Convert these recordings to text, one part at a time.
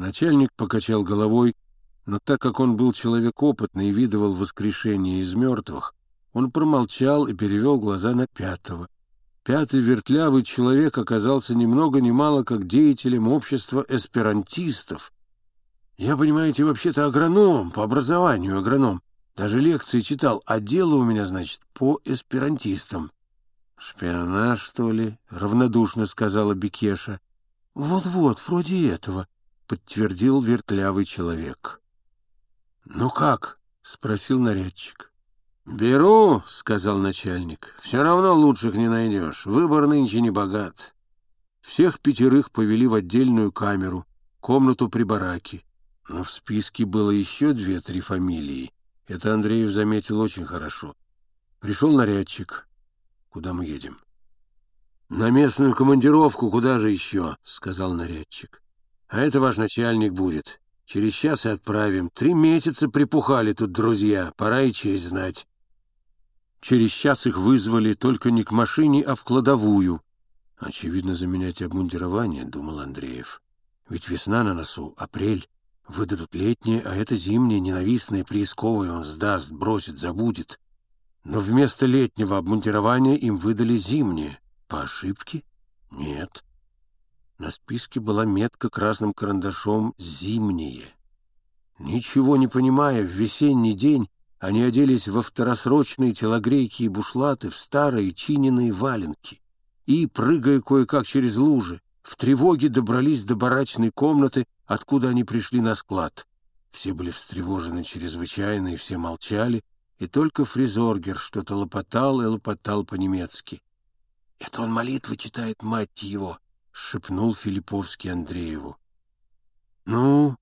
Начальник покачал головой, но так как он был человек опытный и видывал воскрешение из мертвых, он промолчал и перевел глаза на пятого. Пятый вертлявый человек оказался ни много ни мало как деятелем общества эсперантистов. Я, понимаете, вообще-то агроном, по образованию агроном. Даже лекции читал, а дело у меня, значит, по эсперантистам. «Шпионаж, что ли?» — равнодушно сказала Бекеша. «Вот-вот, вроде этого», — подтвердил вертлявый человек. «Ну как?» — спросил нарядчик. «Беру», — сказал начальник. «Все равно лучших не найдешь. Выбор нынче не богат». Всех пятерых повели в отдельную камеру, комнату при бараке. Но в списке было еще две-три фамилии. Это Андреев заметил очень хорошо. Пришел нарядчик. «Куда мы едем?» «На местную командировку, куда же еще?» — сказал нарядчик. «А это ваш начальник будет. Через час и отправим. Три месяца припухали тут друзья. Пора и честь знать». Через час их вызвали только не к машине, а в кладовую. Очевидно, заменять обмундирование, — думал Андреев. Ведь весна на носу, апрель. Выдадут летнее, а это зимнее, ненавистное, приисковое он сдаст, бросит, забудет. Но вместо летнего обмундирования им выдали зимнее. По ошибке? Нет. На списке была метка красным карандашом «Зимнее». Ничего не понимая, в весенний день они оделись во второсрочные телогрейки и бушлаты, в старые чиненные валенки. И, прыгая кое-как через лужи, в тревоге добрались до барачной комнаты, откуда они пришли на склад. Все были встревожены чрезвычайно, и все молчали, и только фризоргер что-то лопотал и лопотал по-немецки. — Это он молитвы читает, мать его! — шепнул Филипповский Андрееву. — Ну,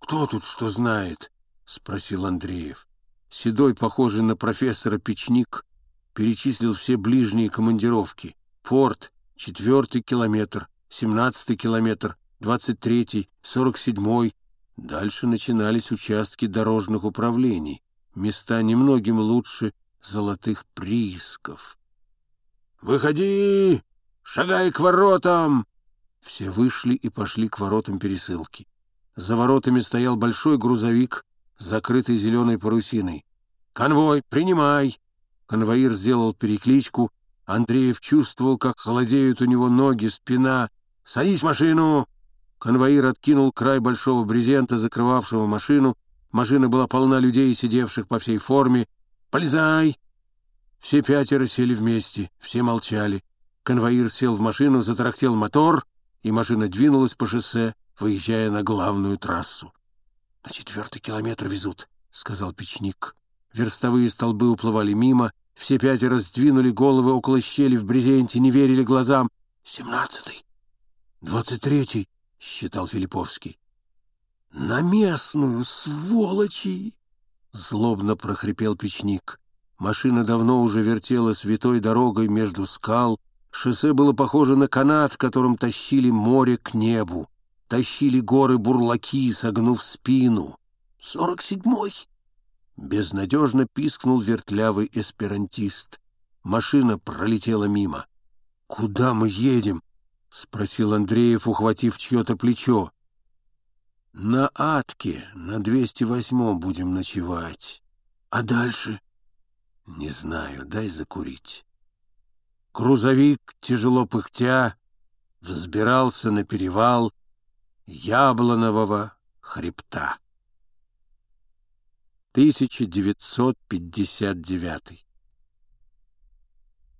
кто тут что знает? — спросил Андреев. Седой, похожий на профессора Печник, перечислил все ближние командировки. Форт, четвертый километр, семнадцатый километр, двадцать третий, сорок седьмой. Дальше начинались участки дорожных управлений, места немногим лучше золотых приисков. «Выходи! Шагай к воротам!» Все вышли и пошли к воротам пересылки. За воротами стоял большой грузовик закрытой зеленой парусиной. «Конвой, принимай!» Конвоир сделал перекличку. Андреев чувствовал, как холодеют у него ноги, спина. «Садись в машину!» Конвоир откинул край большого брезента, закрывавшего машину. Машина была полна людей, сидевших по всей форме. «Полезай!» Все пятеро сели вместе, все молчали. Конвоир сел в машину, затарахтел мотор, и машина двинулась по шоссе, выезжая на главную трассу. «На четвертый километр везут», — сказал печник. Верстовые столбы уплывали мимо, все пятеро сдвинули головы около щели в брезенте, не верили глазам. «Семнадцатый! Двадцать третий!» — считал Филипповский. «На местную, сволочи!» — злобно прохрипел печник. Машина давно уже вертела святой дорогой между скал. Шоссе было похоже на канат, которым тащили море к небу тащили горы бурлаки, согнув спину. «Сорок седьмой!» Безнадежно пискнул вертлявый эсперантист. Машина пролетела мимо. «Куда мы едем?» — спросил Андреев, ухватив чье-то плечо. «На Атке, на 208-м будем ночевать. А дальше?» «Не знаю, дай закурить». Грузовик, тяжело пыхтя, взбирался на перевал, Яблонового хребта. 1959